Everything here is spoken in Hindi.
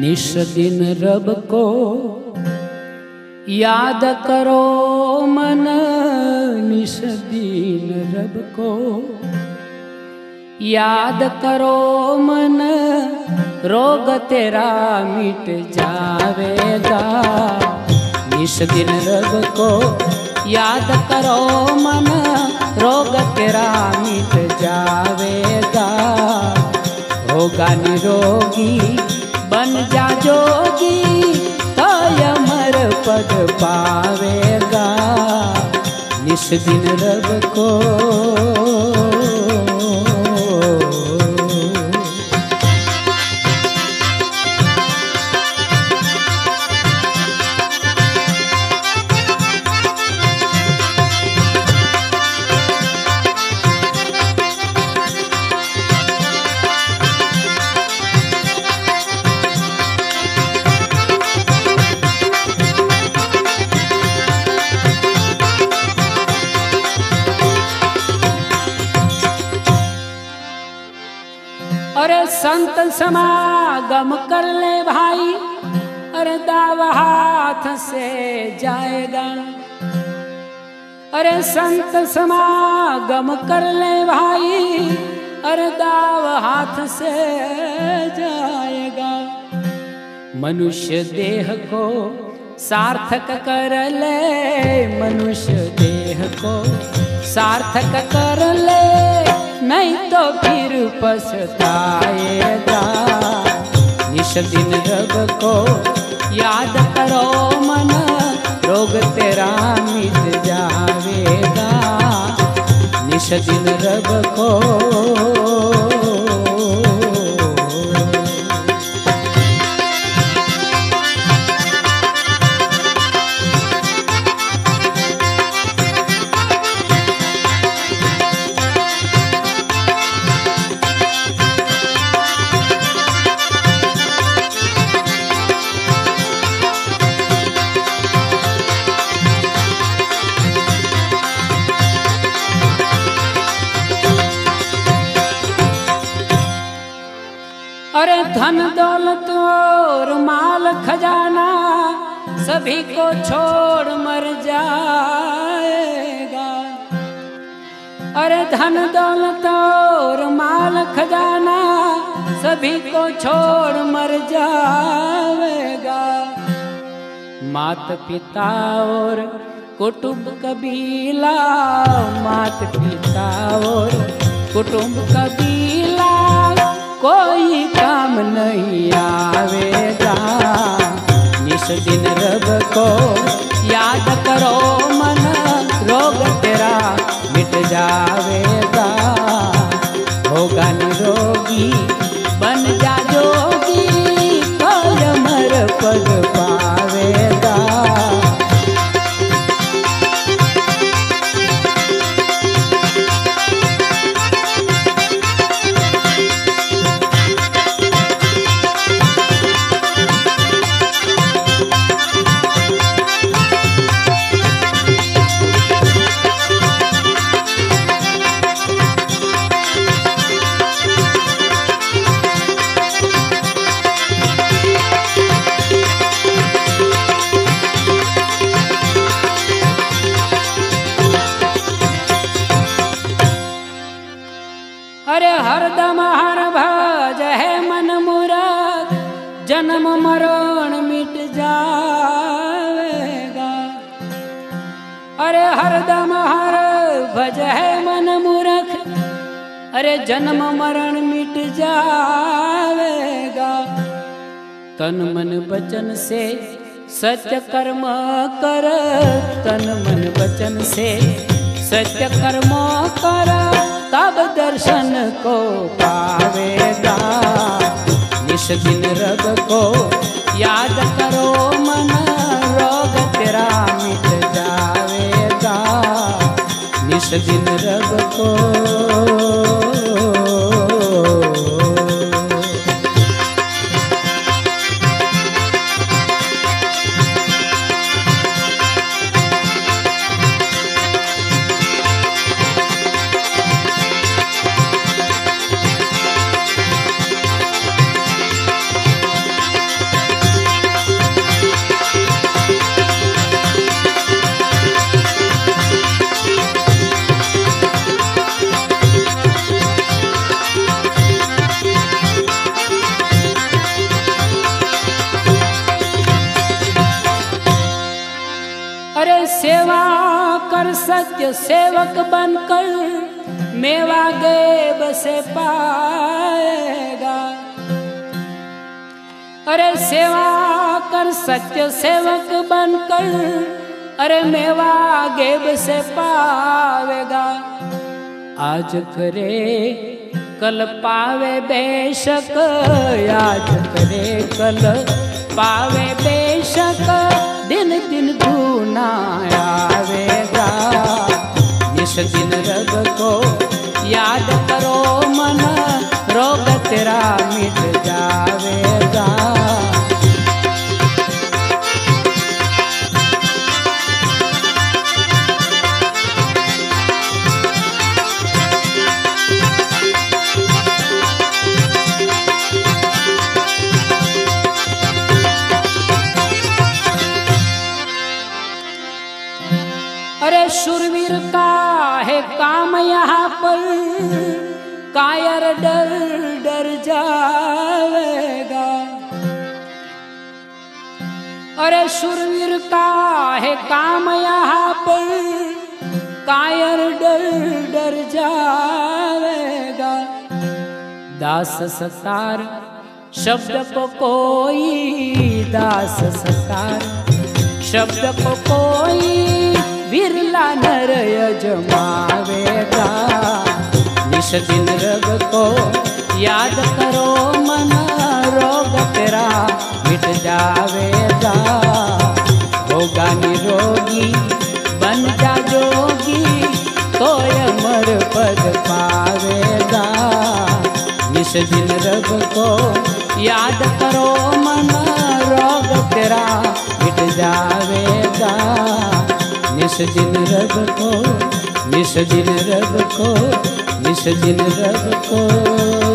निश दिन रब को याद करो मन निश दिन रब को। याद करो मन, रोग तेरा मिट जावेगा। निश दिन रब को याद करो मन निस दिन रब को संत समागम कर ले भाई। अरे दाव हाथ से जाएगा। अरे संत समागम कर ले भाई। अरे दाव हाथ से जाएगा। मनुष्य देह को सार्थक कर ले, मनुष्य देह को सार्थक कर ले। नहीं तो फिर पछताएगा। निश दिन रब को याद करो मन, रोग तेरा मिट जावेगा निश दिन रब को सभी को छोड़ मर जाएगा। अरे धन दौलत और माल खजाना सभी को छोड़ मर जाएगा। मात पिता और कुटुंब कबीला, मात पिता और कुटुंब कबीला, कोई काम नहीं आवेगा। निस दिन जावेगा। होगा निरोगी बन जा जोगी कोई अमर पद पावेगा जन्म मरण मिट जाएगा अरे हरदम हर भज है मन मूर्ख, अरे जन्म मरण मिट जाएगा तन मन वचन से सत्य कर्म कर, तन मन वचन से सत्य कर्म कर, तब दर्शन को पावेगा निस दिन रब को याद करो मन, रोग तेरा मिट जावेगा। निस दिन रब को सत्य सेवक बनकर मेवा गेब से पाएगा। अरे सेवा कर सत्य सेवक बनकर, अरे मेवा गेब से पावेगा आज करे, कल पावे बेशक, आज करे, कल पावे बेशक। दिन दिन धूना आवेगा। इस दिन रब को याद करो मन, रोग तेरा मिट जावेगा। है काम यहाँ पर, कायर डर डर जाएगा। अरे शुरवीर का है काम यहाँ पर, कायर डर डर जाएगा। दास सतार, शब्द को कोई दास सतार, शब्द को कोई विरला नर यजमावेगा। निश दिन रग को याद करो, मन रोग तेरा मिट जावेगा। होगा निरोगी निस दिन रब को निस दिन रब को निस दिन रब को।